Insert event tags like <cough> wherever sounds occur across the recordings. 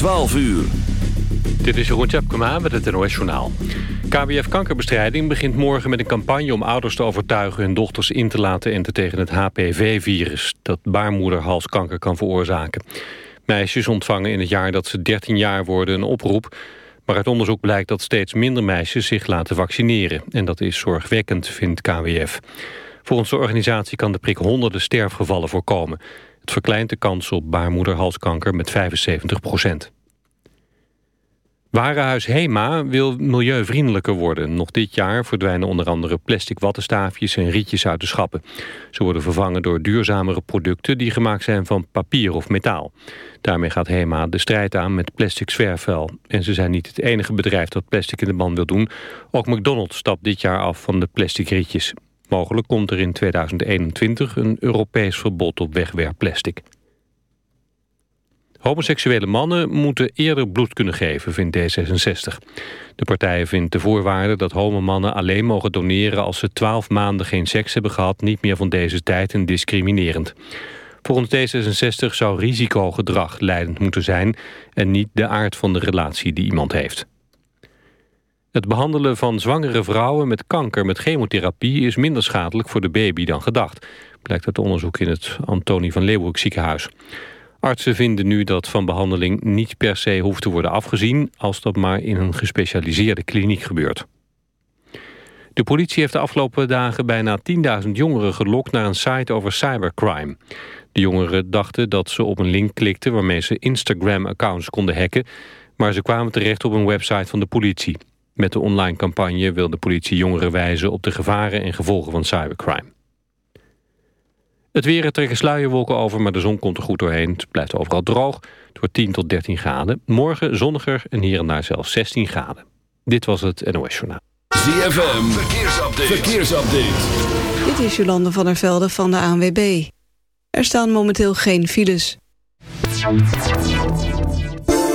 12 uur. Dit is Jeroen Tjepkema met het NOS Journaal. KWF Kankerbestrijding begint morgen met een campagne om ouders te overtuigen hun dochters in te laten enten tegen het HPV-virus dat baarmoederhalskanker kan veroorzaken. Meisjes ontvangen in het jaar dat ze 13 jaar worden een oproep, maar uit onderzoek blijkt dat steeds minder meisjes zich laten vaccineren. En dat is zorgwekkend, vindt KWF. Volgens de organisatie kan de prik honderden sterfgevallen voorkomen. Verkleint de kans op baarmoederhalskanker met 75 procent. Warenhuis Hema wil milieuvriendelijker worden. Nog dit jaar verdwijnen onder andere plastic wattenstaafjes en rietjes uit de schappen. Ze worden vervangen door duurzamere producten die gemaakt zijn van papier of metaal. Daarmee gaat Hema de strijd aan met plastic zwerfvuil. En ze zijn niet het enige bedrijf dat plastic in de ban wil doen. Ook McDonald's stapt dit jaar af van de plastic rietjes. Mogelijk komt er in 2021 een Europees verbod op wegwerpplastic. Homoseksuele mannen moeten eerder bloed kunnen geven, vindt D66. De partij vindt de voorwaarde dat homomannen alleen mogen doneren... als ze 12 maanden geen seks hebben gehad niet meer van deze tijd en discriminerend. Volgens D66 zou risicogedrag leidend moeten zijn... en niet de aard van de relatie die iemand heeft. Het behandelen van zwangere vrouwen met kanker met chemotherapie... is minder schadelijk voor de baby dan gedacht... blijkt uit onderzoek in het Antonie van Leeuwenhoek ziekenhuis. Artsen vinden nu dat van behandeling niet per se hoeft te worden afgezien... als dat maar in een gespecialiseerde kliniek gebeurt. De politie heeft de afgelopen dagen bijna 10.000 jongeren gelokt... naar een site over cybercrime. De jongeren dachten dat ze op een link klikten... waarmee ze Instagram-accounts konden hacken... maar ze kwamen terecht op een website van de politie. Met de online campagne wil de politie jongeren wijzen... op de gevaren en gevolgen van cybercrime. Het weer, er trekken sluierwolken over, maar de zon komt er goed doorheen. Het blijft overal droog. Het wordt 10 tot 13 graden. Morgen zonniger en hier en daar zelfs 16 graden. Dit was het NOS Journaal. ZFM, verkeersupdate. verkeersupdate. Dit is Jolande van der Velde van de ANWB. Er staan momenteel geen files.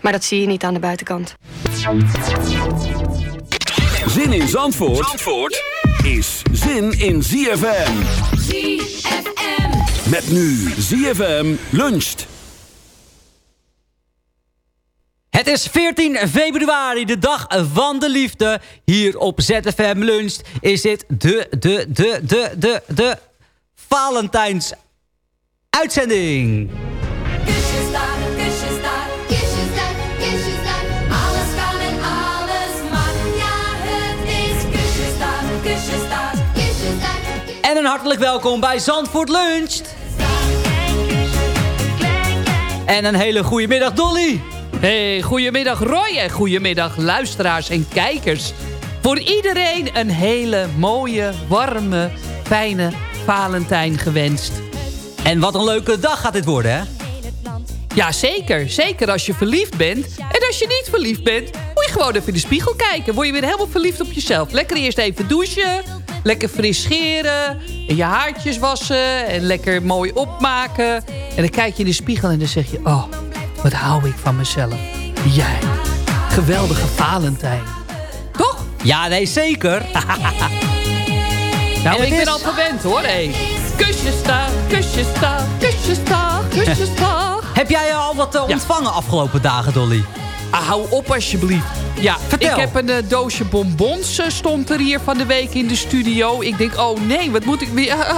Maar dat zie je niet aan de buitenkant. Zin in Zandvoort, Zandvoort is zin in ZFM. ZFM. Met nu ZFM luncht. Het is 14 februari, de dag van de liefde. Hier op ZFM Luncht is dit de, de, de, de, de, de Valentijns uitzending. En hartelijk welkom bij Zandvoort Luncht. En een hele goede middag, Dolly. Hey, goedemiddag Roy en goedemiddag luisteraars en kijkers. Voor iedereen een hele mooie, warme, fijne Valentijn gewenst. En wat een leuke dag gaat dit worden, hè? Ja, zeker. Zeker als je verliefd bent. En als je niet verliefd bent, moet je gewoon even in de spiegel kijken. Word je weer helemaal verliefd op jezelf. Lekker eerst even douchen. Lekker fris scheren. En je haartjes wassen. En lekker mooi opmaken. En dan kijk je in de spiegel en dan zeg je... Oh, wat hou ik van mezelf. Jij. Geweldige Valentijn. Toch? Ja, nee, zeker. <laughs> Nou, En ik ben al gewend hoor. Hey. Kusjes daar, kusjes daar, kusjes daar, kusjes daar. Heb jij al wat eh, Ja. ontvangen afgelopen dagen, Dolly? Ah, hou op alsjeblieft. Ja, Vertel. ik heb een eh, doosje bonbons eh, stond er hier van de week in de studio. Ik denk, oh nee, wat moet ik weer... <laughs>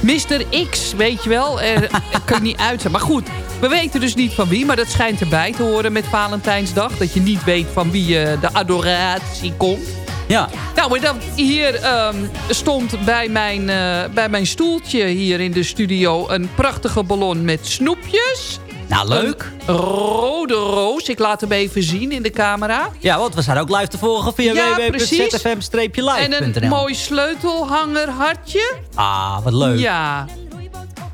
Mr. X, weet je wel. Eh, <laughs> kan ik niet uiten. Maar goed, we weten dus niet van wie. Maar dat schijnt erbij te horen met Valentijnsdag. Dat je niet weet van wie de adoratie komt. Ja. Nou, maar dan hier ehm, stond bij mijn, bij mijn stoeltje hier in de studio... een prachtige ballon met snoepjes. Nou, leuk. Een rode roos. Ik laat hem even zien in de camera. Ja, want we zijn ook live te volgen via Ja, www.zfm-live.nl. En een mooi sleutelhangerhartje. Ah, wat leuk. Ja.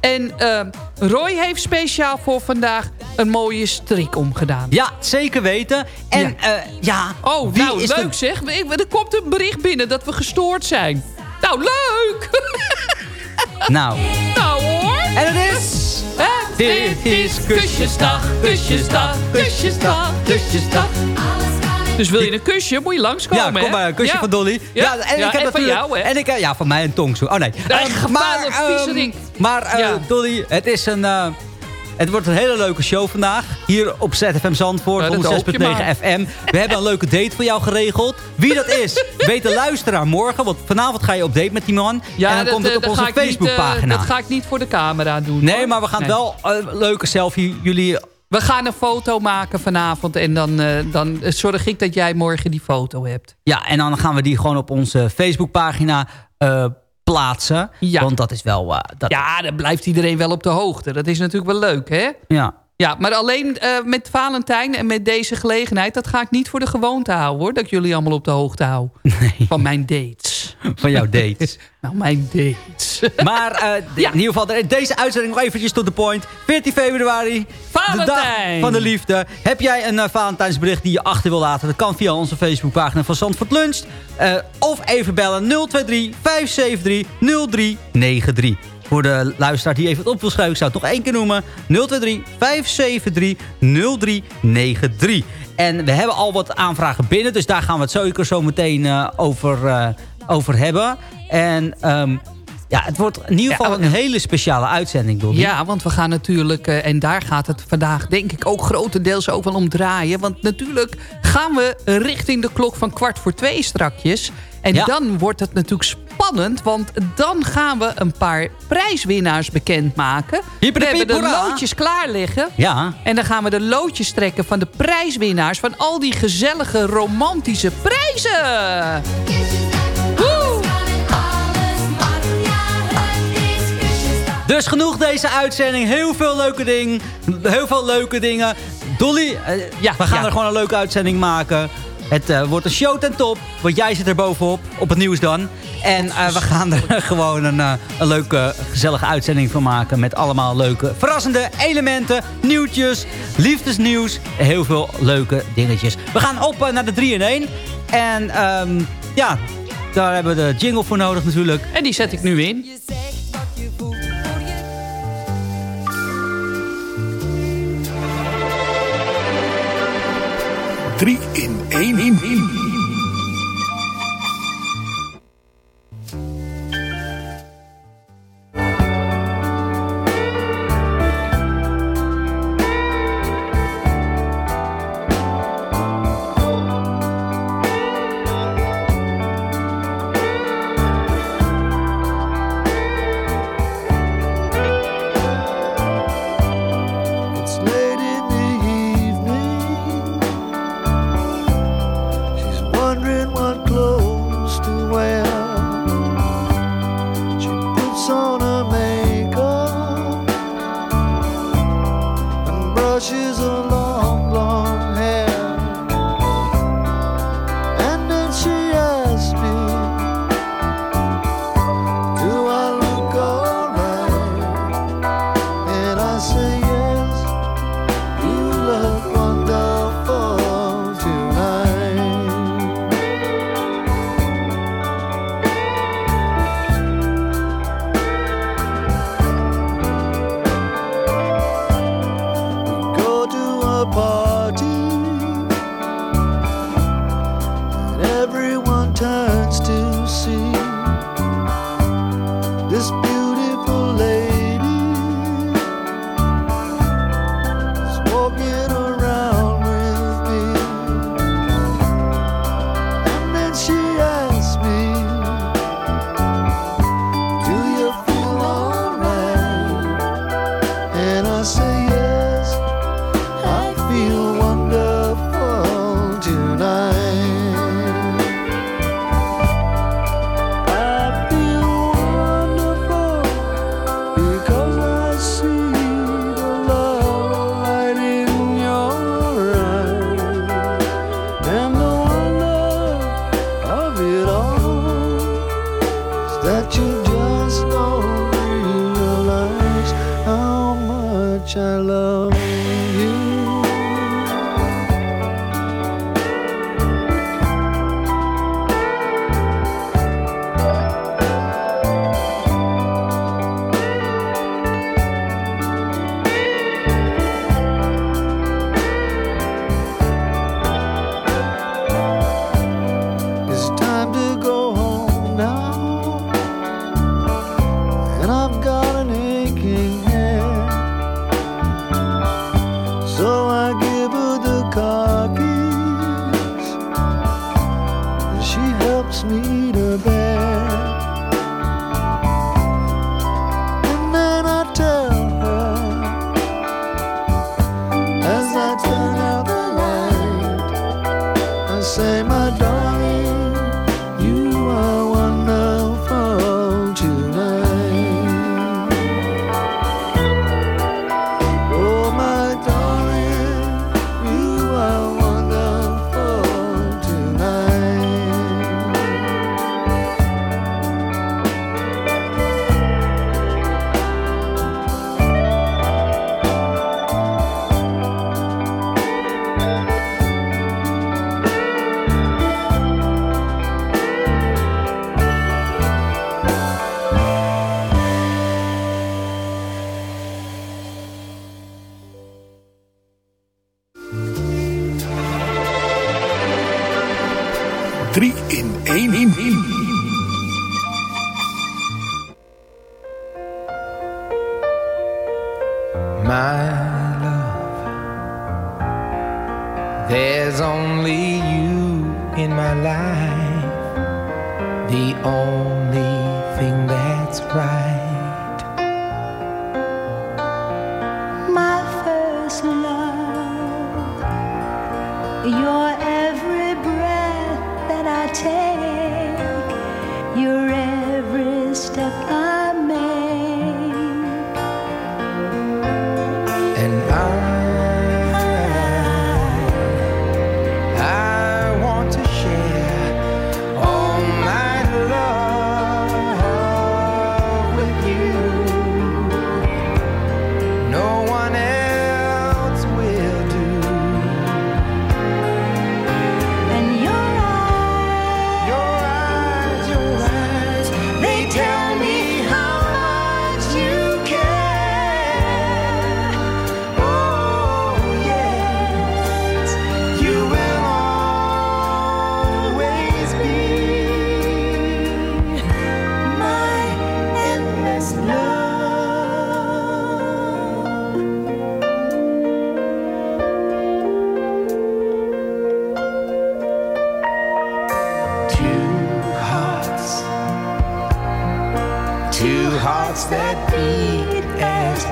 En ehm, Roy heeft speciaal voor vandaag een mooie strik omgedaan. Ja, zeker weten. En Ja. ja, ja Oh, wie nou is leuk de... zeg. Ik- Er komt een bericht binnen dat we gestoord zijn. Nou, leuk! <laughs> Nou, nou hoor! en het is... Dit is kusjesdag, kusjesdag, kusjesdag, kusjesdag. Dus wil je een kusje, moet je langskomen, Ja, kom maar, een kusje Ja. van Dolly. Ja, en, ja, ik heb en van natuurlijk- jou, hè? En ik, eh, ja, van mij een tongzoen. Oh nee. Nee, gevaarlijk, maar viezerik. maar eh. Dolly, het is een... eh, het wordt een hele leuke show vandaag. Hier op ZFM Zandvoort, Ja, dat hoop je 106.9 maar. FM. We hebben een leuke date voor jou geregeld. Wie dat is, <laughs> weet de luisteraar morgen. Want vanavond ga je op date met die man. Ja, en dan dat, komt het eh, op onze eh, Facebookpagina. dat ga ik niet voor de camera doen. Nee, hoor. maar we gaan Nee. wel een leuke selfie jullie... We gaan een foto maken vanavond en dan, eh, dan zorg ik dat jij morgen die foto hebt. Ja, en dan gaan we die gewoon op onze Facebookpagina eh plaatsen. Ja. Want dat is wel... eh, dat, Ja, dan blijft iedereen wel op de hoogte. Dat is natuurlijk wel leuk, hè? ja. Ja, maar alleen eh, met Valentijn en met deze gelegenheid... dat ga ik niet voor de gewoonte houden, hoor. Dat ik jullie allemaal op de hoogte hou. Van mijn dates. Van jouw dates. <laughs> Nou, mijn dates. Maar eh, <laughs> Ja. in ieder geval, de- deze uitzending nog eventjes tot de point. 14 februari, de dag Valentijn. van de liefde. Heb jij een eh, Valentijnsbericht die je achter wil laten? Dat kan via onze Facebookpagina van Zandvoort Lunch. Of even bellen 023 573 0393. Voor de luisteraar die even het op wil schrijven, ik zou het nog één keer noemen. 023 573 0393. En we hebben al wat aanvragen binnen, dus daar gaan we het zeker zo meteen eh, over, eh, over hebben. En ehm, ja, het wordt in ieder Ja, geval een hele speciale uitzending, Dolly. Ja, want we gaan natuurlijk, eh, en daar gaat het vandaag denk ik ook grotendeels ook wel om draaien. Want natuurlijk gaan we richting de klok van kwart voor twee strakjes. En Ja. dan wordt het natuurlijk spannend, want dan gaan we een paar prijswinnaars bekendmaken. Hiep We hebben de loodjes klaar liggen. Ja. En dan gaan we de loodjes trekken van de prijswinnaars van al die gezellige romantische prijzen. Dus genoeg deze uitzending. Heel veel leuke dingen. Heel veel leuke dingen. Dolly, eh, Ja, we gaan ja. er gewoon een leuke uitzending maken. Het eh, wordt een show ten top. Want jij zit er bovenop. Op het nieuws dan. En eh, we gaan er <laughs> gewoon een, eh, een leuke, gezellige uitzending van maken. Met allemaal leuke, verrassende elementen. Nieuwtjes, liefdesnieuws. Heel veel leuke dingetjes. We gaan op naar de 3 in 1. En ehm, ja, daar hebben we de jingle voor nodig natuurlijk. En die zet ik nu in. Drie in 1 in 1.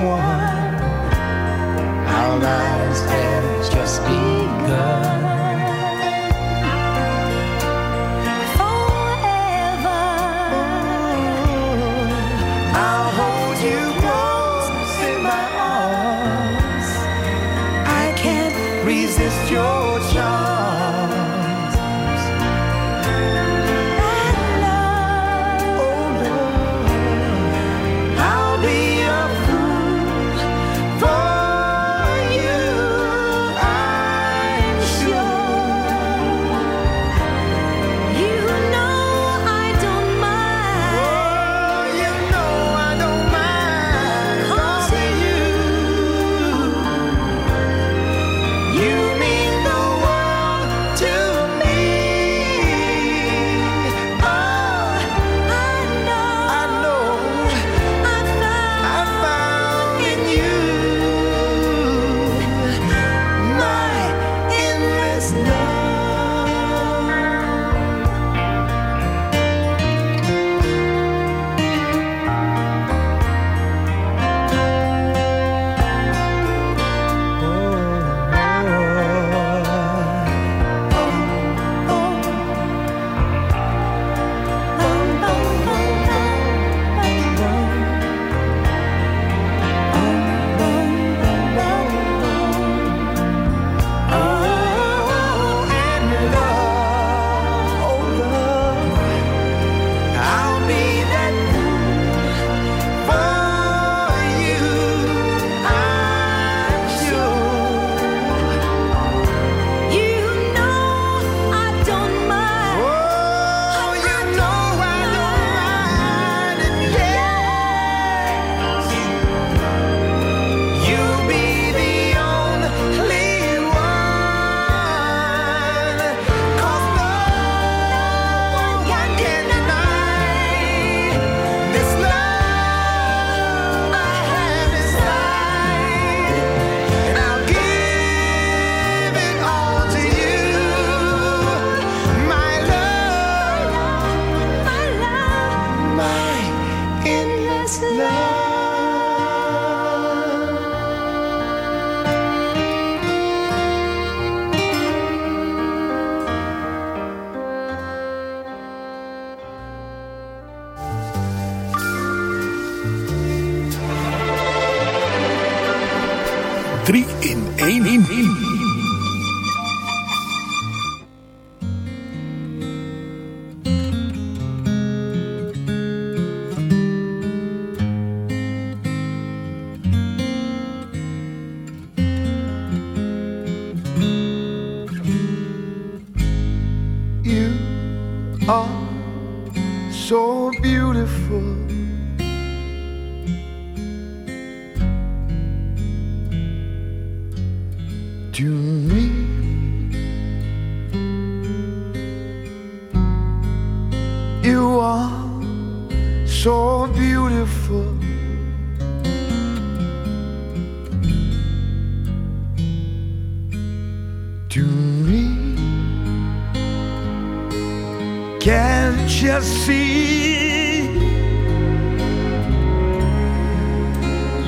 One. Our lives have just begun.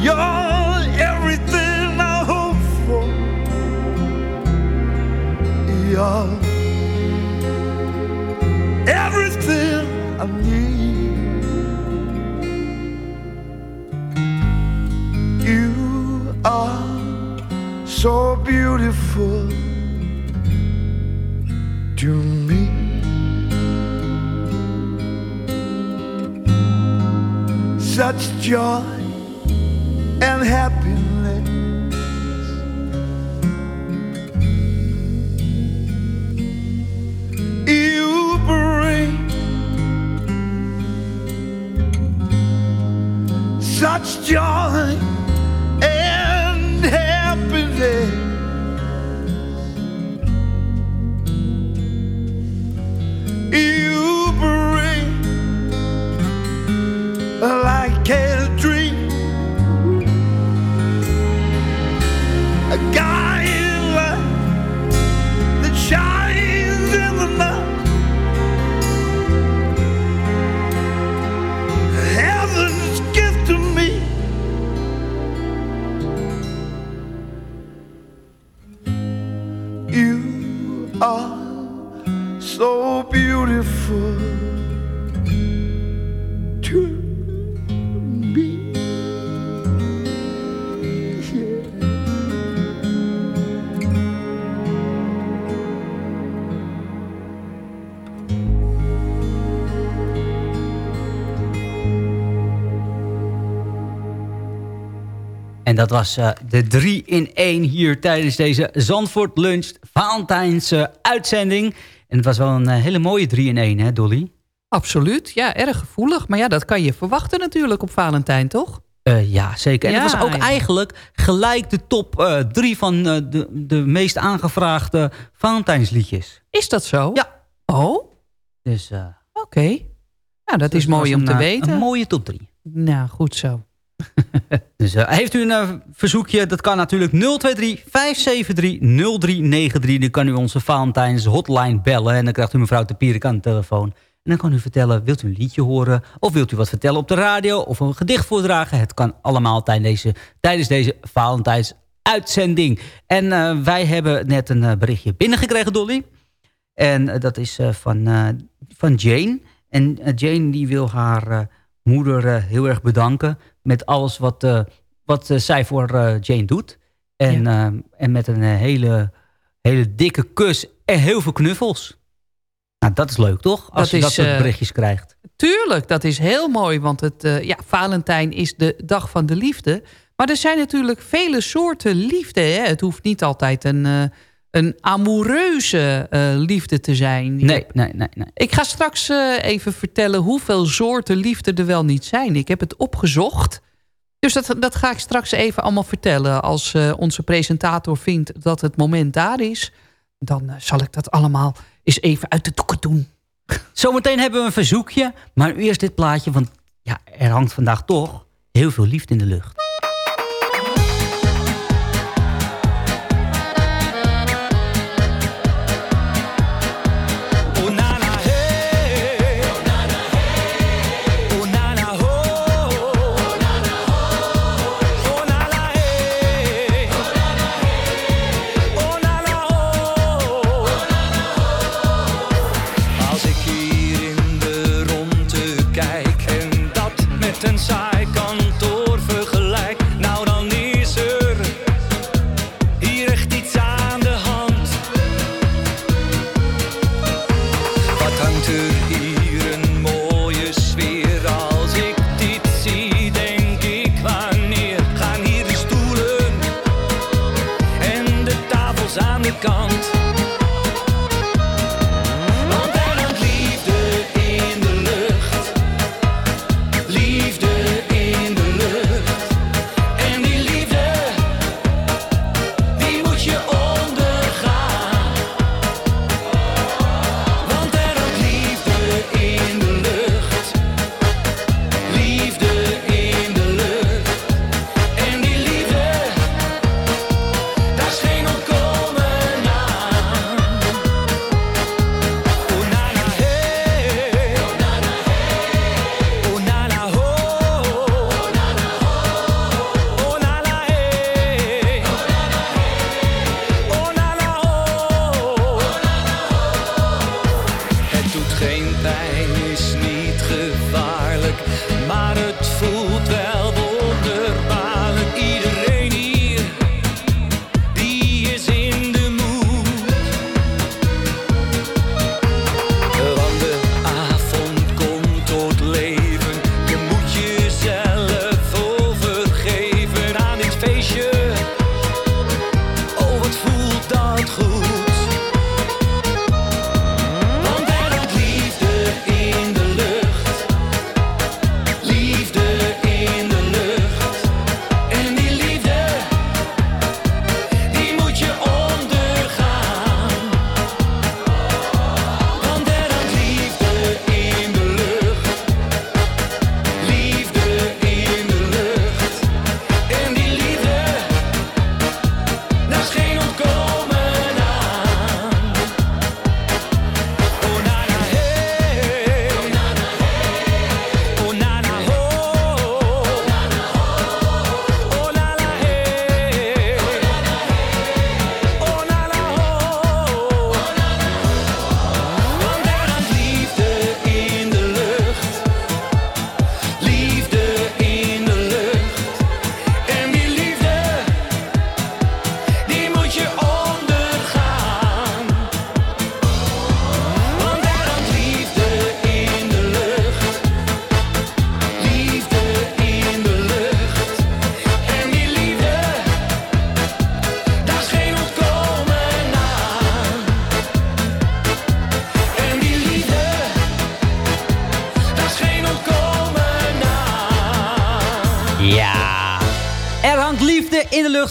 You're everything I hope for. You're everything I need. You are so beautiful to me. such joy and happiness. You bring such joy dat was eh, de 3 in 1 hier tijdens deze Zandvoort Lunch Valentijns eh, uitzending. En het was wel een eh, hele mooie 3 in 1, hè Dolly? Absoluut, ja, erg gevoelig. Maar ja, dat kan je verwachten natuurlijk op Valentijn, toch? Eh, ja, zeker. En Ja, het was ook ja. eigenlijk gelijk de top 3 van eh, de, de meest aangevraagde Valentijnsliedjes. Is dat zo? Ja. Oh, Dus, oké. Nou, dat dus is mooi om te een, weten. Een mooie top 3. Nou, goed zo. <laughs> Dus eh, heeft u een eh, verzoekje, dat kan natuurlijk 023 573 0393. Dan kan u onze Valentijns hotline bellen. En dan krijgt u mevrouw de Pierik aan de telefoon. En dan kan u vertellen, wilt u een liedje horen? Of wilt u wat vertellen op de radio? Of een gedicht voordragen? Het kan allemaal tijdens deze, tijdens deze Valentijns uitzending. En eh, wij hebben net een berichtje binnengekregen, Dolly. En dat is van, van Jane. En Jane die wil haar moeder heel erg bedanken... met alles wat, eh, wat eh, zij voor eh, Jane doet. En, en met een hele, hele dikke kus en heel veel knuffels. Nou, dat is leuk, toch? Als Dat je dat soort berichtjes krijgt. Tuurlijk, dat is heel mooi. Want het, ja, Valentijn is de dag van de liefde. Maar er zijn natuurlijk vele soorten liefde. Hè? Het hoeft niet altijd een, een amoureuze eh, liefde te zijn. Nee, nee, nee. nee. Ik ga straks eh, even vertellen hoeveel soorten liefde er wel niet zijn. Ik heb het opgezocht. Dus dat, dat ga ik straks even allemaal vertellen. Als eh, onze presentator vindt dat het moment daar is... dan zal ik dat allemaal eens even uit de doeken doen. <laughs> Zometeen hebben we een verzoekje. Maar eerst dit plaatje, want ja, er hangt vandaag toch heel veel liefde in de lucht.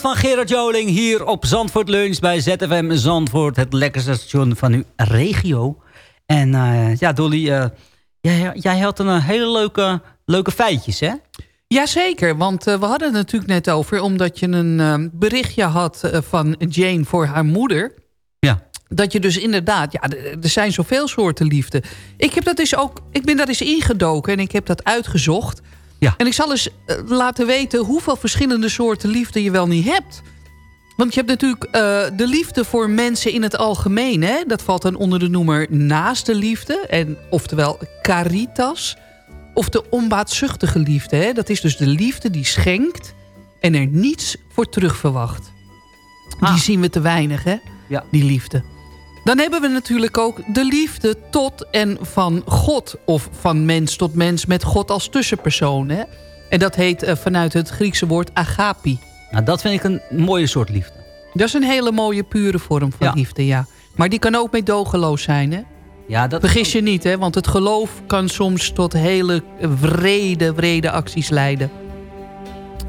Van Gerard Joling. Hier op Zandvoort Lunch bij ZFM Zandvoort. Het lekkerste station van uw regio. En eh, ja, Dolly, eh, jij, jij had een eh, hele leuke, leuke feitjes, hè? Jazeker, want we hadden het natuurlijk net over... omdat je een berichtje had van Jane voor haar moeder... Ja. Dat je dus inderdaad... Ja, er zijn zoveel soorten liefde. Ik, heb dat dus ook, ik ben daar eens ingedoken en ik heb dat uitgezocht. Ja. En ik zal eens eh, laten weten hoeveel verschillende soorten liefde je wel niet hebt. Want je hebt natuurlijk eh, de liefde voor mensen in het algemeen. Hè? Dat valt dan onder de noemer naaste liefde. En, oftewel caritas. Of de onbaatzuchtige liefde. Hè? Dat is dus de liefde die schenkt en er niets voor terug verwacht. Die zien we te weinig, hè? Ja. Die liefde. Dan hebben we natuurlijk ook de liefde tot en van God. Of van mens tot mens met God als tussenpersoon. Hè? En dat heet eh, vanuit het Griekse woord agapi. Nou, dat vind ik een mooie soort liefde. Dat is een hele mooie pure vorm van Ja. liefde, ja. Maar die kan ook meedogenloos zijn, hè? Ja, dat Vergis je niet, hè? Want het geloof kan soms tot hele wrede, wrede acties leiden.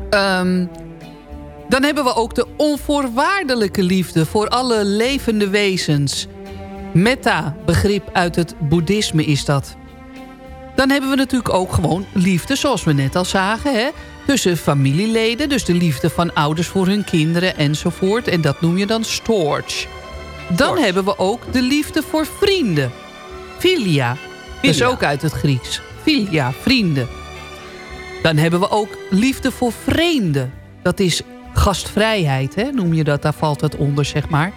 Ehm, dan hebben we ook de onvoorwaardelijke liefde voor alle levende wezens. Metta, begrip uit het boeddhisme is dat. Dan hebben we natuurlijk ook gewoon liefde, zoals we net al zagen. Hè? Tussen familieleden, dus de liefde van ouders voor hun kinderen enzovoort. En dat noem je dan storge. Dan hebben we ook de liefde voor vrienden. Filia. Is ook uit het Grieks. Filia, vrienden. Dan hebben we ook liefde voor vreemden. Dat is gastvrijheid, hè? noem je dat. Daar valt het onder, zeg maar.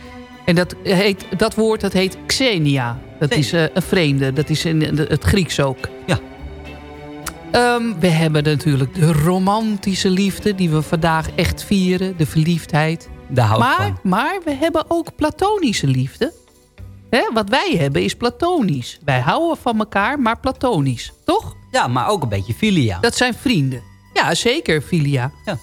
En dat, heet, dat woord dat heet xenia. Dat is eh, een vreemde. Dat is in de- het Grieks ook. Ja. Ehm, we hebben natuurlijk de romantische liefde... die we vandaag echt vieren. De verliefdheid. Daar hou maar, van. maar we hebben ook platonische liefde. Hè? Wat wij hebben is platonisch. Wij houden van elkaar, maar platonisch. Toch? Ja, maar ook een beetje filia. Dat zijn vrienden. Ja, zeker, filia. Ja.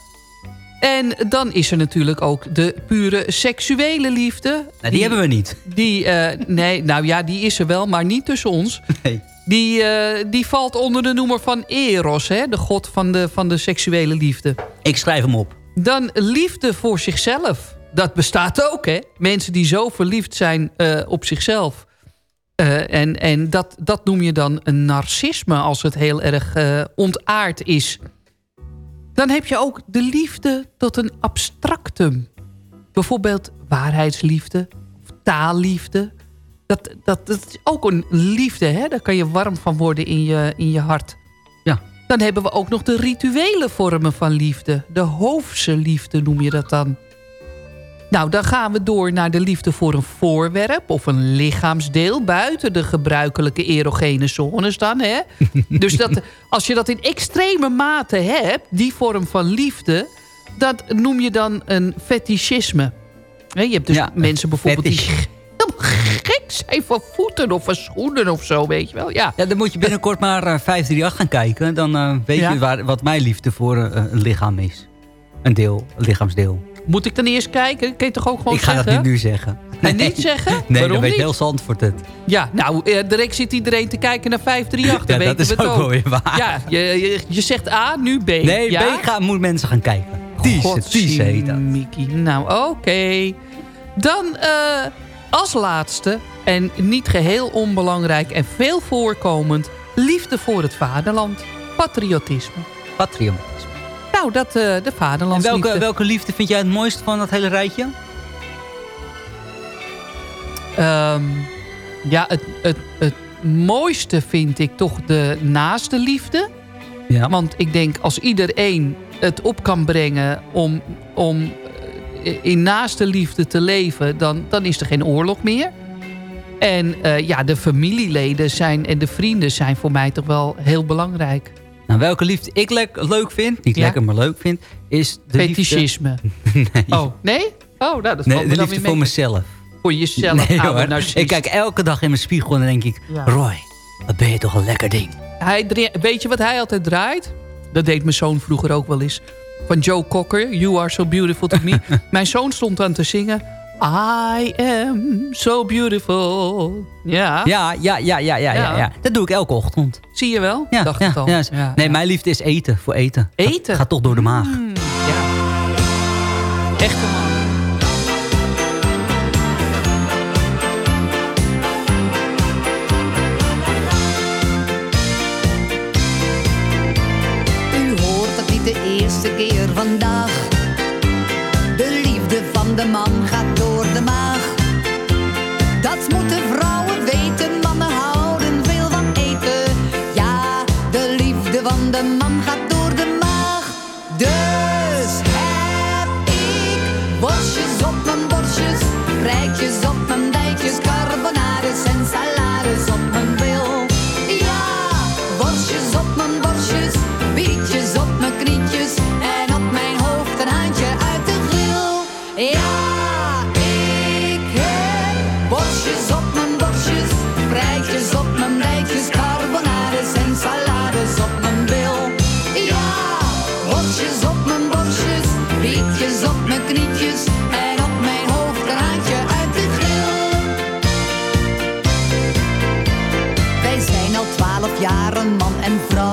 En dan is er natuurlijk ook de pure seksuele liefde. Nou, die hebben we niet. Die, eh, nee, nou ja, die is er wel, maar niet tussen ons. <laughs> Nee. Die, eh, die valt onder de noemer van Eros, hè? de god van de, van de seksuele liefde. Ik schrijf hem op. Dan liefde voor zichzelf. Dat bestaat ook, hè? Mensen die zo verliefd zijn eh, op zichzelf. En en dat, dat noem je dan een narcisme als het heel erg ontaard is. Dan heb je ook de liefde tot een abstractum. Bijvoorbeeld waarheidsliefde of taalliefde. Dat, dat, dat is ook een liefde, hè? daar kan je warm van worden in je, in je hart. Ja. Dan hebben we ook nog de rituele vormen van liefde. De hoofdse liefde noem je dat dan. Nou, dan gaan we door naar de liefde voor een voorwerp of een lichaamsdeel... buiten de gebruikelijke erogene zones dan, hè? <laughs> dus dat, als je dat in extreme mate hebt, die vorm van liefde... dat noem je dan een fetischisme. Je hebt dus Ja, mensen bijvoorbeeld die helemaal gek zijn van voeten of van schoenen of zo, weet je wel. Ja, Ja, dan moet je binnenkort maar eh, 538 gaan kijken. Dan eh, weet Ja. je waar, wat mijn liefde voor eh, een lichaam is. Een deel, een lichaamsdeel. Moet ik dan eerst kijken? Kun je toch ook gewoon ik ga zeggen? dat niet nu zeggen. En niet zeggen? Nee, Waarom dan weet niet? heel Zandvoort het. Ja, nou, eh, direct zit iedereen te kijken naar 538. Dan Ja, dat is we ook wel weer waar. Ja, je, je, je zegt A, nu B. Nee, ja? B gaan, moet mensen gaan kijken. Teasen heet dat. Mickey. Nou, oké. Dan eh, als laatste, en niet geheel onbelangrijk en veel voorkomend... liefde voor het vaderland. Patriotisme. Patriotisme. Nou, dat, eh, de En vaderlandsliefde. welke, welke liefde vind jij het mooist van dat hele rijtje? Ehm, ja, het, het, het mooiste vind ik toch de naaste liefde. Ja. Want ik denk als iedereen het op kan brengen om, om eh, in naaste liefde te leven... Dan, dan is er geen oorlog meer. En eh, ja, de familieleden zijn, en de vrienden zijn voor mij toch wel heel belangrijk. Nou, welke liefde ik leuk vind, niet Ja? lekker, maar leuk vind, is de Fetischisme. <laughs> liefde... nee, Oh, nee? Oh, nou, dat nee me de liefde voor mee. mezelf. Voor jezelf, Nee, oude. Ik kijk elke dag in mijn spiegel en dan denk ik... Ja. Roy, wat ben je toch een lekker ding. Hij weet je wat hij altijd draait? Dat deed mijn zoon vroeger ook wel eens. Van Joe Cocker, You Are So Beautiful To Me. <laughs> mijn zoon stond aan te zingen... I am so beautiful. Ja, Ja, ja, ja, ja, ja, ja. Ja. Dat doe ik elke ochtend. zie je wel? Ja, Dacht ja, het al. ja. Ja, nee, mijn liefde is eten, voor eten. Eten? Gaat toch door de maag. Mm, ja. Echte man. Twaalf jaar een man en vrouw.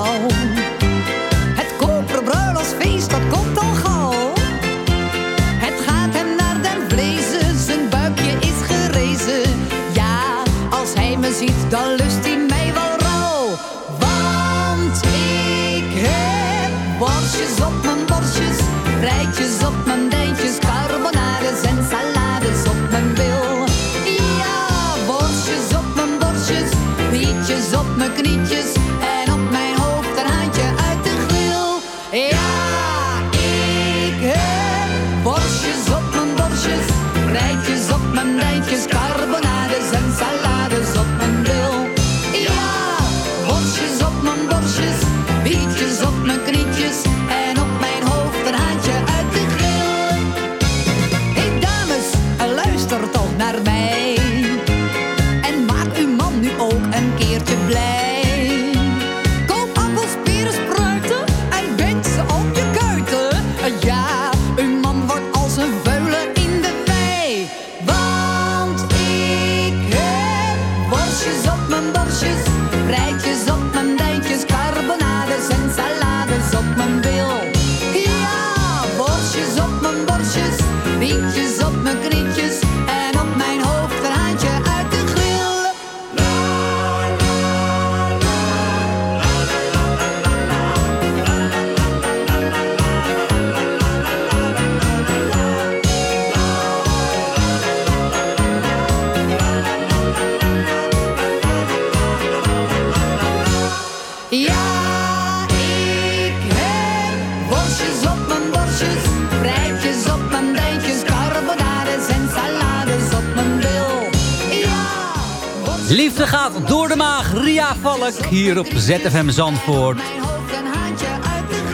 Gaat door de maag. Ria Valk hier op ZFM Zandvoort.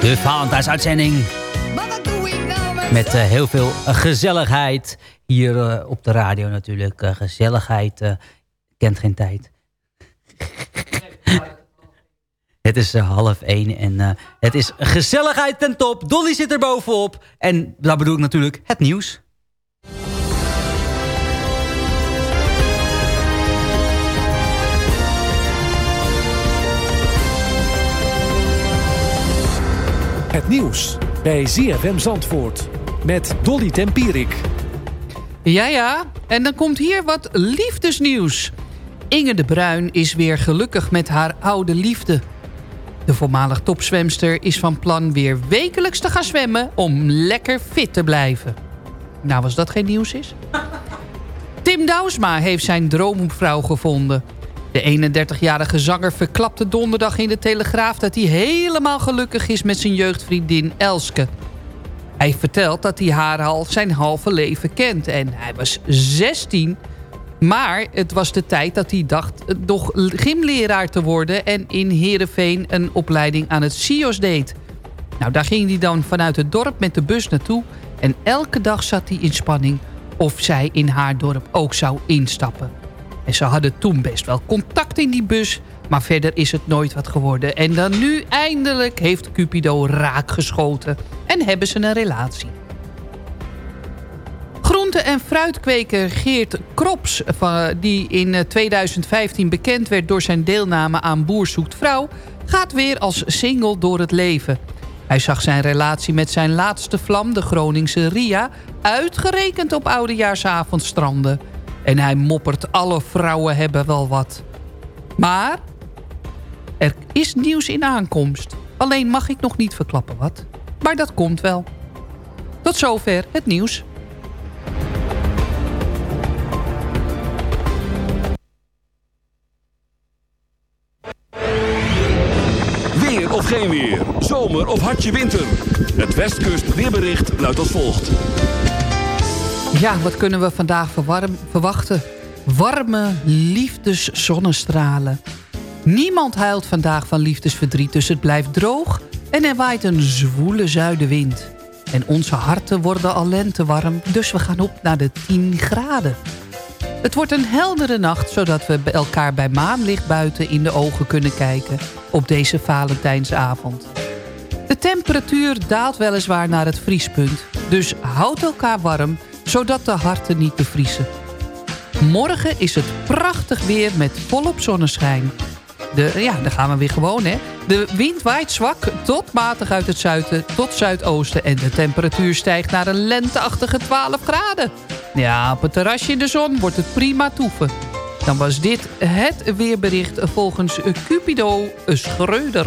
De Valentijnsuitzending. Met eh, heel veel eh, gezelligheid. Hier eh, op de radio natuurlijk. Gezelligheid kent geen tijd. <laughs> Het is half één en het is gezelligheid ten top. Dolly zit er bovenop. En dat bedoel ik natuurlijk het nieuws. Het nieuws bij ZFM Zandvoort met Dolly Tempierik. Ja, ja. En dan komt hier wat liefdesnieuws. Inge de Bruin is weer gelukkig met haar oude liefde. De voormalig topzwemster is van plan weer wekelijks te gaan zwemmen... om lekker fit te blijven. Nou, als dat geen nieuws is. <laughs> Tim Douwsma heeft zijn droomvrouw gevonden. De 31-jarige zanger verklapte donderdag in de Telegraaf... dat hij helemaal gelukkig is met zijn jeugdvriendin Elske. Hij vertelt dat hij haar al zijn halve leven kent. En hij was 16. Maar het was de tijd dat hij dacht nog gymleraar te worden... en in Heerenveen een opleiding aan het CIO's deed. Nou, daar ging hij dan vanuit het dorp met de bus naartoe... en elke dag zat hij in spanning of zij in haar dorp ook zou instappen. En ze hadden toen best wel contact in die bus... maar verder is het nooit wat geworden. En dan nu eindelijk heeft Cupido raak geschoten... en hebben ze een relatie. Groente- en fruitkweker Geert Krops... die in eh, 2015 bekend werd door zijn deelname aan Boer Zoekt Vrouw... gaat weer als single door het leven. Hij zag zijn relatie met zijn laatste vlam, de Groningse Ria... uitgerekend op oudejaarsavond stranden. En hij moppert, alle vrouwen hebben wel wat. Maar er is nieuws in aankomst. Alleen mag ik nog niet verklappen wat. Maar dat komt wel. Tot zover het nieuws. Weer of geen weer. Zomer of hartje winter. Het Westkust weerbericht luidt als volgt. Ja, wat kunnen we vandaag verwachten? Warme liefdeszonnestralen. Niemand huilt vandaag van liefdesverdriet, dus het blijft droog... en er waait een zwoele zuidenwind. En onze harten worden al lentewarm, dus we gaan op naar de 10 graden. Het wordt een heldere nacht, zodat we elkaar bij maanlicht buiten in de ogen kunnen kijken... op deze Valentijnsavond. De temperatuur daalt weliswaar naar het vriespunt, dus houd elkaar warm... zodat de harten niet bevriezen. Morgen is het prachtig weer met volop zonneschijn. De, ja, daar gaan we weer gewoon, hè. De wind waait zwak tot matig uit het zuiden tot zuidoosten... en de temperatuur stijgt naar een lenteachtige 12 graden. Ja, op het terrasje in de zon wordt het prima toeven. Dan was dit het weerbericht volgens Cupido Schreuder.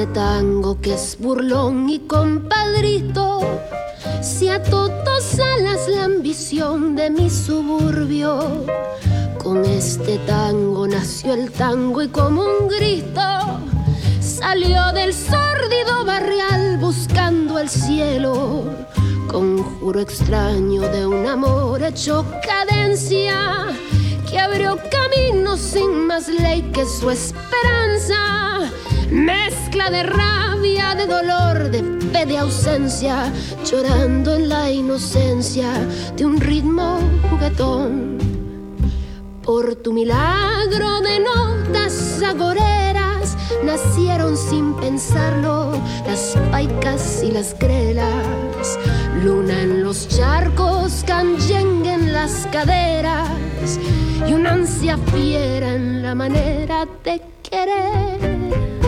Este tango que es burlón y compadrito, si a todos alas la ambición de mi suburbio. Con este tango nació el tango y como un grito salió del sórdido barrial buscando el cielo. Conjuro extraño de un amor hecho cadencia que abrió camino sin más ley que su esperanza. Mezcla de rabia, de dolor, de fe, de ausencia, llorando en la inocencia de un ritmo juguetón. Por tu milagro de notas agoreras nacieron sin pensarlo las paicas y las grelas. Luna en los charcos, canyengue en las caderas y una ansia fiera en la manera de querer.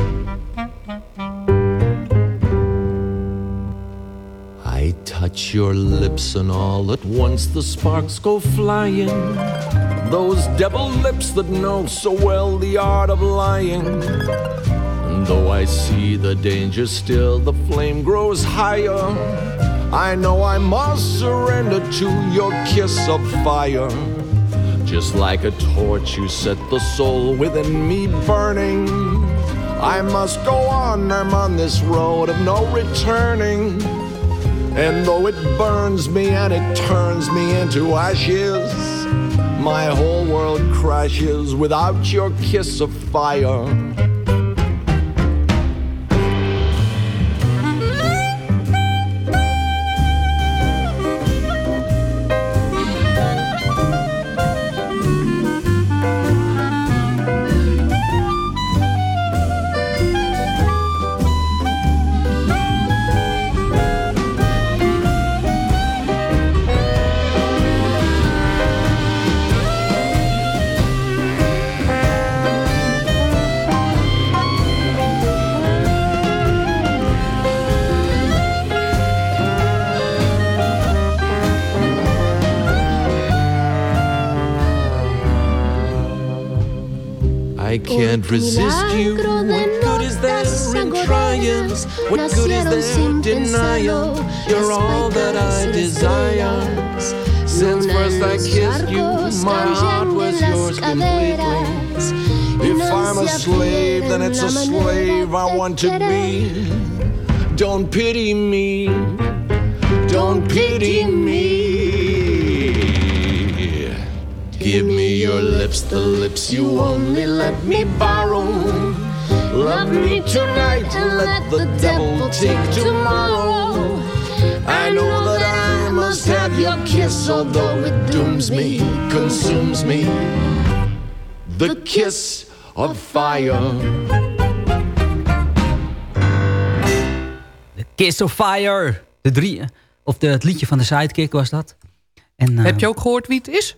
Touch your lips and all at once the sparks go flying. Those devil lips that know so well the art of lying. And though I see the danger still, the flame grows higher. I know I must surrender to your kiss of fire. Just like a torch, you set the soul within me burning. I must go on, I'm on this road of no returning. And though it burns me and it turns me into ashes, my whole world crashes without your kiss of fire. Can't resist you. What good is there in trying? What good is there denying? You're all that I desire. Since first I kissed you, my heart was yours completely. If I'm a slave, then it's a slave I want to be. Don't pity me. Don't pity me. Your lips, the lips you only let me borrow. Love me tonight and let the devil take tomorrow. I know that I must have your kiss, although it dooms me, consumes me. The kiss of fire. Kiss of Fire. De drie, of de, het liedje van de Sidekick was dat. En, eh, Heb je ook gehoord wie het is?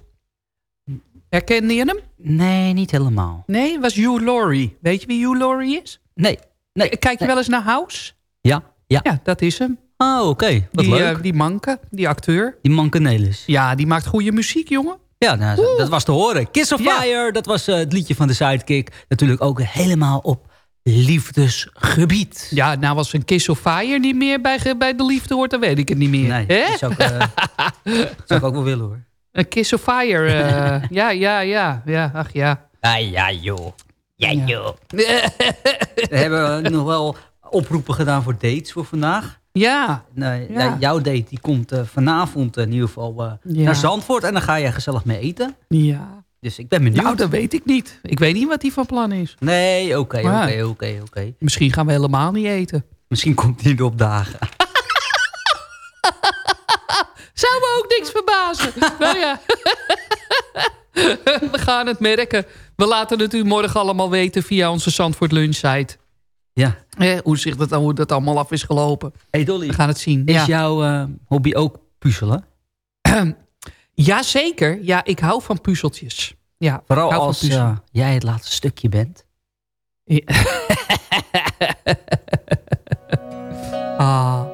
Herkende je hem? Nee, niet helemaal. Nee, het was Hugh Laurie. Weet je wie Hugh Laurie is? Nee. nee Kijk je wel eens naar House? Ja, ja. Ja, dat is hem. Oh, oké. Wat Die, leuk. eh, die manke, die acteur. Die Manke Nelis. Ja, die maakt goede muziek, jongen. Ja, nou, dat was te horen. Kiss of Ja. Fire, dat was eh, het liedje van de Sidekick. Natuurlijk ook helemaal op liefdesgebied. Ja, nou als een Kiss of Fire niet meer bij, bij de liefde hoort, dan weet ik het niet meer. Nee, Hè? dat zou ik, eh, <laughs> zou ik ook wel willen hoor. Een Kiss of Fire. eh, <laughs> ja, ja, ja, ja. Ach ja. Ah, ja, joh. Ja, joh. <laughs> We hebben nog wel oproepen gedaan voor dates voor vandaag. Ja. Nou, jouw date die komt eh, vanavond in ieder geval eh, Ja. naar Zandvoort. En dan ga je gezellig mee eten. Ja. Dus ik ben benieuwd. Nou, dat weet ik niet. Ik weet niet wat die van plan is. Nee, oké, oké, oké, oké. Misschien gaan we helemaal niet eten. Misschien komt hij op dagen. <laughs> Zou me ook niks verbazen. <laughs> nou ja. <laughs> we gaan het merken. We laten het u morgen allemaal weten via onze Zandvoort Lunch site. Ja. Eh, hoe, zich dat, hoe dat allemaal af is gelopen. Hey Dolly, We gaan het zien. is ja. jouw eh, hobby ook puzzelen? <clears throat> Jazeker. Ja, ik hou van puzzeltjes. Ja, Vooral als eh, jij het laatste stukje bent. <laughs> ah.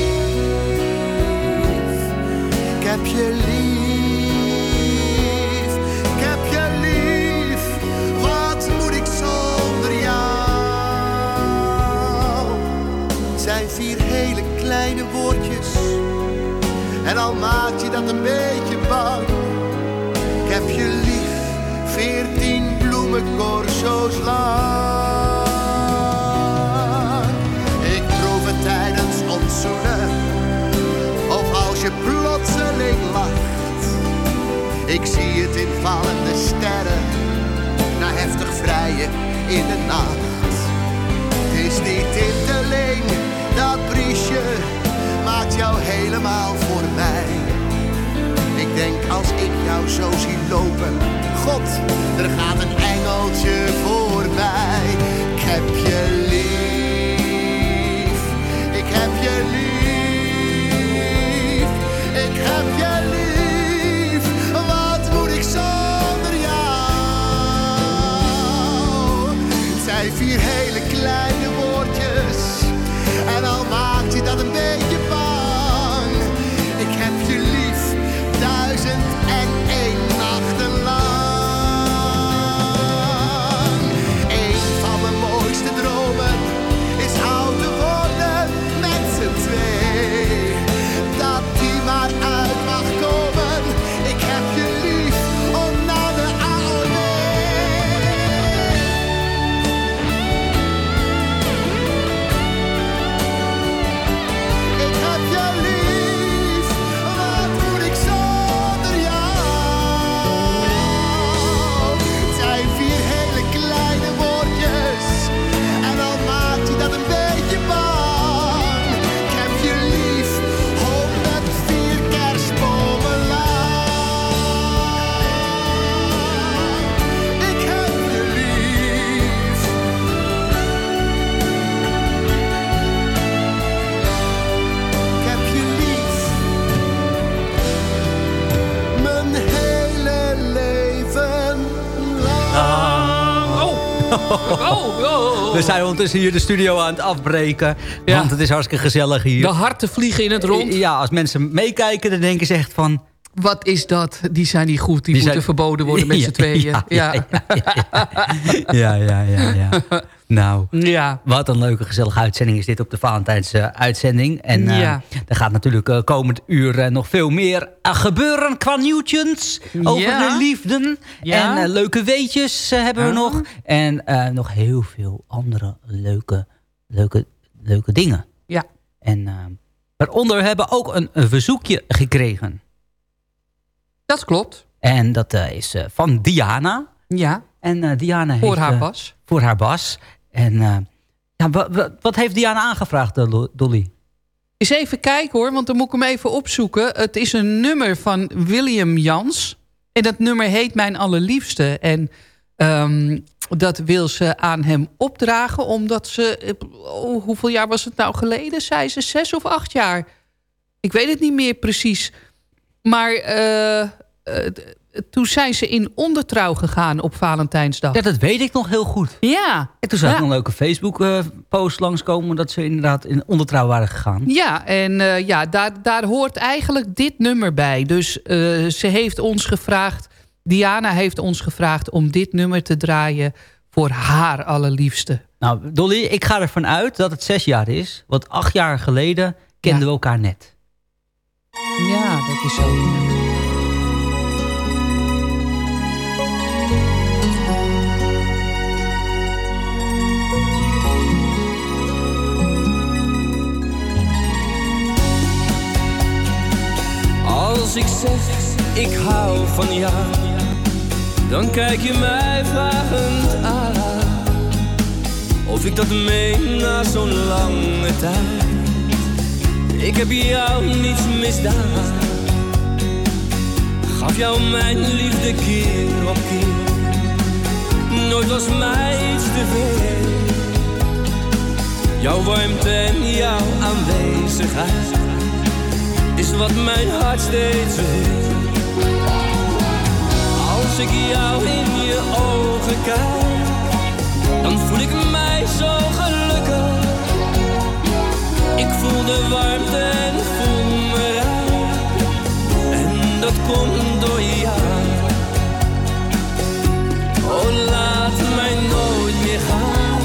Heb je lief, ik heb je lief. Wat moet ik zonder jou? Zijn vier hele kleine woordjes. En al maakt je dat een beetje bang. Ik heb je lief, veertien bloemencorso's lang. Ik proef het tijdens ons zoenen. Of als je lacht. Ik zie het in vallende sterren. Na heftig vrijen in de nacht. Het is die tinteling, dat briesje. Maakt jou helemaal voor mij. Ik denk als ik jou zo zie lopen. God, er gaat een engeltje voorbij. Ik heb je lief. je lief. Ik heb je lief. Vier hele kleine woordjes. En al maakt je dat een beetje bang. Ik heb je lief. Duizend en één We zijn ondertussen hier de studio aan het afbreken. Want het is hartstikke gezellig hier. De harten vliegen in het rond. Ja, als mensen meekijken, dan denken ze echt van... Wat is dat? Die zijn niet goed. Die, Die moeten zijn- verboden worden met <laughs> z'n tweeën. ja, Ja, Ja, ja, ja, ja. <laughs> Nou, Ja. wat een leuke gezellige uitzending is dit op de Valentijns eh, uitzending. En Ja. er gaat natuurlijk eh, komend uur nog veel meer gebeuren qua nieuwtjes over Ja. de liefden. Ja. En leuke weetjes hebben we Ah. nog. En nog heel veel andere leuke, leuke, leuke dingen. Ja. En waaronder hebben we ook een, een verzoekje gekregen. Dat klopt. En dat is van Diana. Ja. En Diana Voor heeft, haar eh, bas. Voor haar bas. En eh, ja, wa- wa- wat heeft Diana aangevraagd, eh, Dolly? Eens even kijken hoor, want dan moet ik hem even opzoeken. Het is een nummer van William Jans. En dat nummer heet Mijn Allerliefste. En ehm, dat wil ze aan hem opdragen, omdat ze... Oh, hoeveel jaar was het nou geleden? Zei ze zes of acht jaar? Ik weet het niet meer precies. Maar eh, eh, toen zijn ze in ondertrouw gegaan op Valentijnsdag. Ja, dat weet ik nog heel goed. Ja. En toen zag ik Ja. een leuke Facebook-post langskomen... dat ze inderdaad in ondertrouw waren gegaan. Ja, en eh, ja, daar, daar hoort eigenlijk dit nummer bij. Dus eh, ze heeft ons gevraagd, Diana heeft ons gevraagd om dit nummer te draaien voor haar allerliefste. Nou, Dolly, ik ga ervan uit dat het zes jaar is. Want acht jaar geleden kenden we elkaar net. Ja, dat is zo. Als ik zeg ik hou van jou, dan kijk je mij vragend aan. Of ik dat meen na zo'n lange tijd. Ik heb jou niets misdaan. Gaf jou mijn liefde keer op keer. Nooit was mij iets te veel. Jouw warmte en jouw aanwezigheid is wat mijn hart steeds wil. Als ik jou in je ogen kijk, dan voel ik mij zo gelukkig. Ik voel de warmte en voel me rijk. En dat komt door jou. Oh, laat mij nooit meer gaan.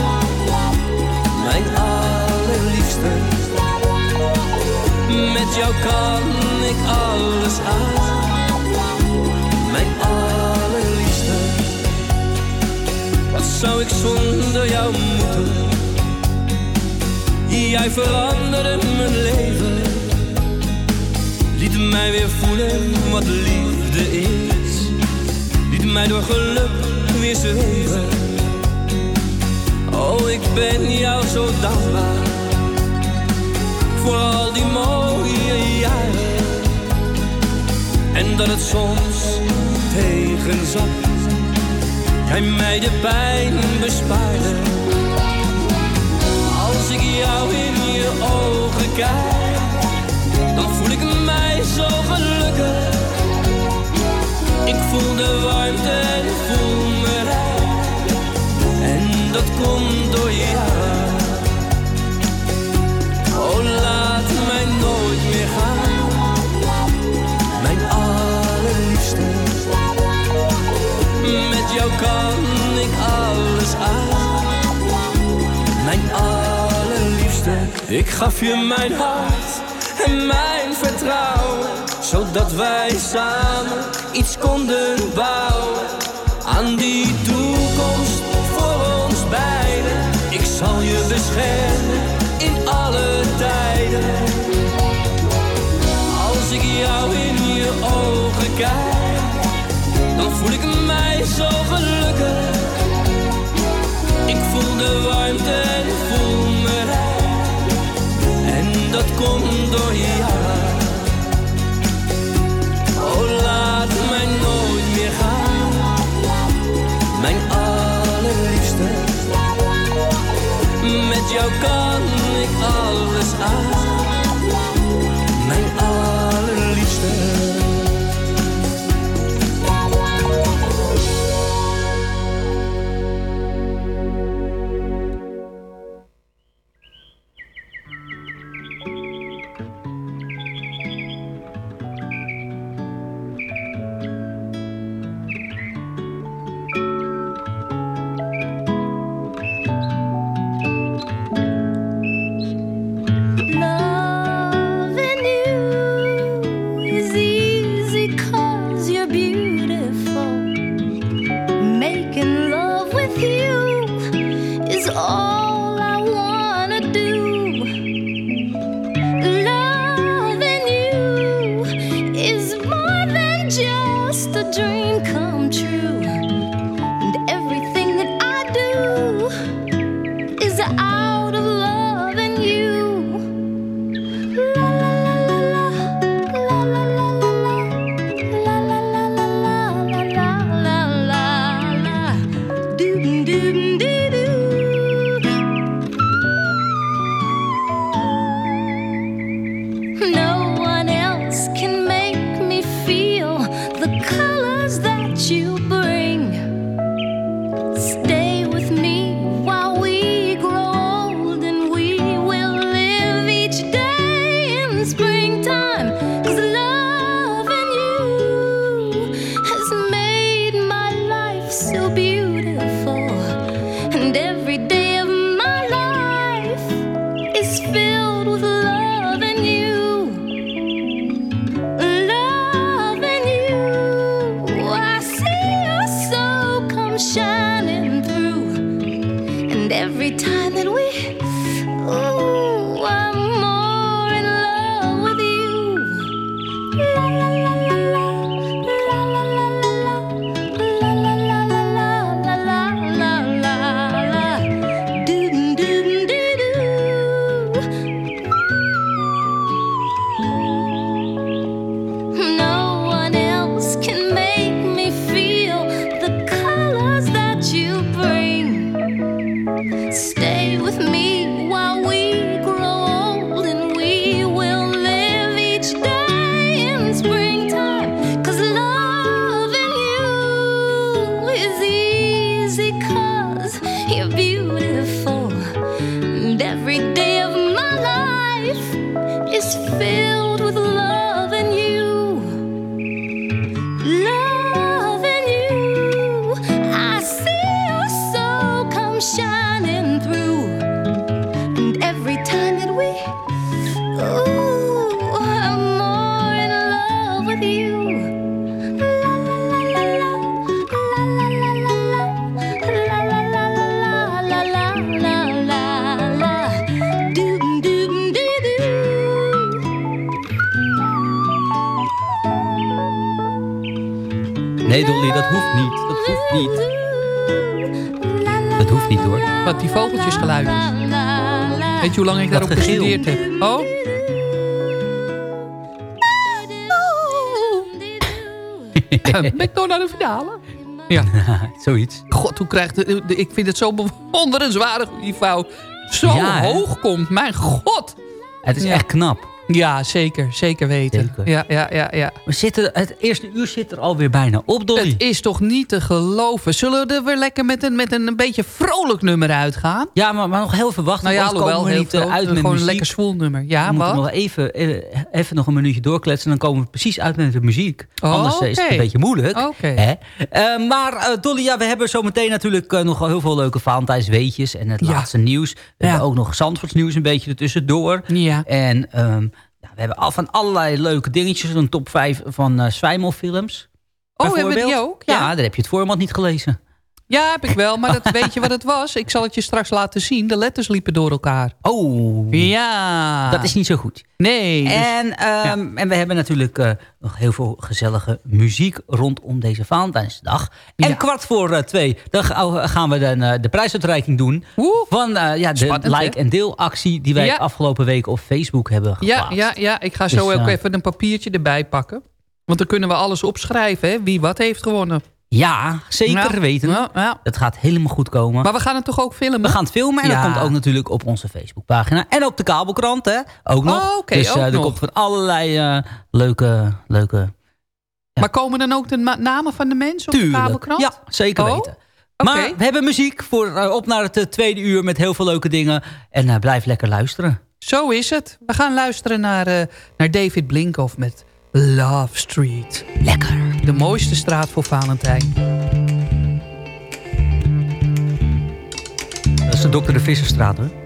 Mijn allerliefste. Jou kan ik alles aan. Mijn allerliefste. Wat zou ik zonder jou moeten? Jij veranderde mijn leven. Liet mij weer voelen wat liefde is. Liet mij door geluk weer zweven. Oh, ik ben jou zo dankbaar voor al die mooie jaren. En dat het soms tegenzat, jij mij de pijn bespaarde. Als ik jou in je ogen kijk, dan voel ik mij zo gelukkig. Ik voel de warmte en voel me rijk. En dat komt door jou. mijn allerliefste. Ik gaf je mijn hart en mijn vertrouwen, zodat wij samen iets konden bouwen. Aan die toekomst voor ons beiden, ik zal je beschermen in alle tijden. Als ik jou in je ogen kijk, dan voel ik mij zo gelukkig voel de warmte en voel me rijk. En dat komt door jou. Oh, laat mij nooit meer gaan. Mijn allerliefste. Met jou kan ik alles aan. dat ik daarop gestudeerd heb. Oh? <laughs> <laughs> ben ik naar de finale? Ja. <laughs> Zoiets. God, hoe krijgt... Ik vind het zo bewonderenswaardig hoe die vrouw zo hoog komt. Mijn god. Het is echt knap. Ja, zeker. Zeker weten. Zeker. Ja, ja, ja, ja. We zitten, het eerste uur zit er alweer bijna op, Dolly. Het is toch niet te geloven. Zullen we er weer lekker met een, met een, een beetje vrolijk nummer uitgaan? Ja, maar, maar nog heel even wachten. Nou ja, alhoewel, komen we niet eh, uit met Gewoon een muziek. lekker zwoel nummer. Ja, we moeten wat? nog even, eh, even nog een minuutje doorkletsen. En dan komen we precies uit met de muziek. Oh, Anders eh, is het een beetje moeilijk. Oké. Hè? Maar Dolly, ja, we hebben zometeen natuurlijk nog heel veel leuke Valentijnsweetjes. En het Ja. laatste nieuws. We Ja. hebben ook nog Zandvoorts nieuws een beetje ertussendoor. Ja. En ehm, we hebben al van allerlei leuke dingetjes. Een top 5 van eh Zwijmelfilms. Oh, hebben we die ook? Ja. Ja. daar heb je het format niet gelezen. Ja, heb ik wel. Maar dat, weet je wat het was? Ik zal het je straks laten zien. De letters liepen door elkaar. Oh, Ja. dat is niet zo goed. Nee. dus- En, ehm, en we hebben natuurlijk eh, nog heel veel gezellige muziek rondom deze Valentijnsdag. En Ja. kwart voor eh, twee dan ga- gaan we dan, eh, de prijsuitreiking doen. Van eh, ja, de Spannend, like- en deelactie die wij Ja. afgelopen week op Facebook hebben ja, geplaatst. ja, ja, ik ga zo Dus, ook even een papiertje erbij pakken. Want dan kunnen we alles opschrijven, hè? wie wat heeft gewonnen. Ja, zeker Ja. weten. Ja, ja. Het gaat helemaal goed komen. Maar we gaan het toch ook filmen? we gaan het filmen en dat komt ook natuurlijk op onze Facebookpagina. En op de kabelkrant, hè? Ook nog. Oh, oké, dus ook eh, er nog. komt van allerlei eh, leuke, leuke Maar komen dan ook de namen van de mensen op de kabelkrant? Ja, zeker Oh, weten. oké. Maar we hebben muziek voor eh, op naar het tweede uur met heel veel leuke dingen. En blijf lekker luisteren. Zo is het. We gaan luisteren naar, naar David Blinkhoff met Love Street. Lekker. De mooiste straat voor Valentijn. Dat is de Dokter de Visserstraat, hoor.